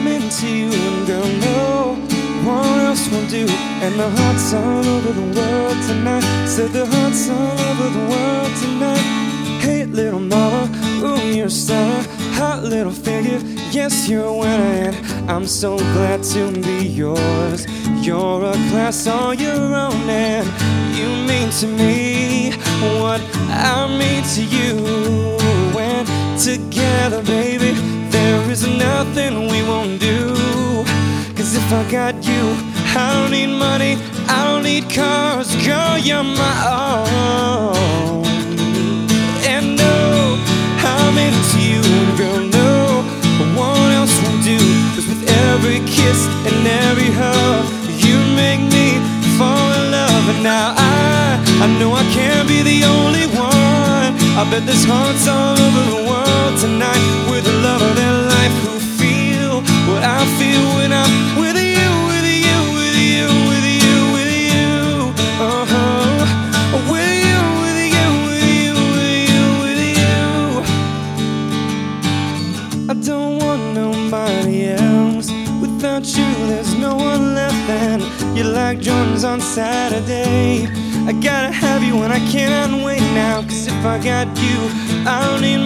I'm into you, and girl, no one else will do. And the hearts all over the world tonight. Said the hearts all over the world tonight. Hey, little mama, ooh, you're a star. Hot little figure, yes, you're and I'm so glad to be yours. You're a class all your own, and you mean to me what I mean to you. We won't do. Cause if I got you, I don't need money, I don't need cars, girl, you're my own. And no, I'm into you, girl, no one else will do. Cause with every kiss and every hug, you make me fall in love. And now I, I know I can't be the only one. I bet there's hearts all over the world tonight with a love of their life what I feel when I'm with you, with you, with you, with you, with you. Uh-huh. With you, with you, with you, with you, with you. I don't want nobody else. Without you, there's no one left. And you're like Jordan's on Saturday. I gotta have you and I cannot wait now. Cause if I got you, I don't need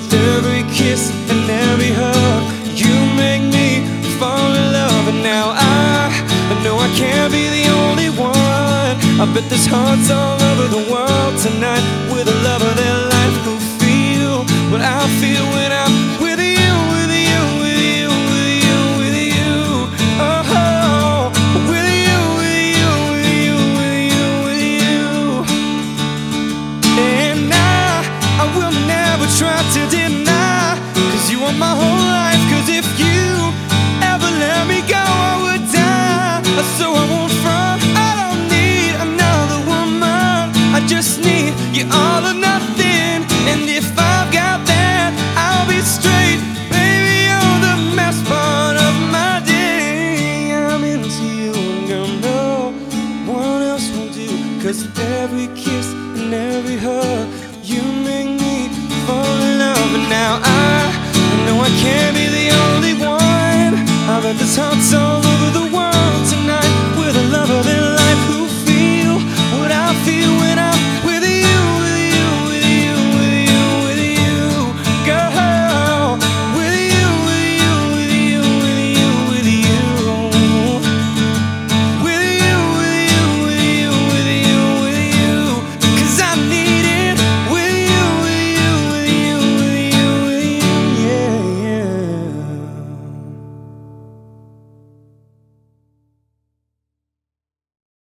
with every kiss and every hug, you make me fall in love. And now I, know I can't be the only one. I bet there's hearts all over the world tonight with a love are my whole life Cause if you ever let me go I would die. So I won't front. I don't need another woman. I just need you all or nothing. And if I've got that I'll be straight. Baby, you're the best part of my day. I'm into you and girl, no one else will do. Cause every kiss and every hug You make me fall in love. And now I know I can't be the only one? I bet this heart's all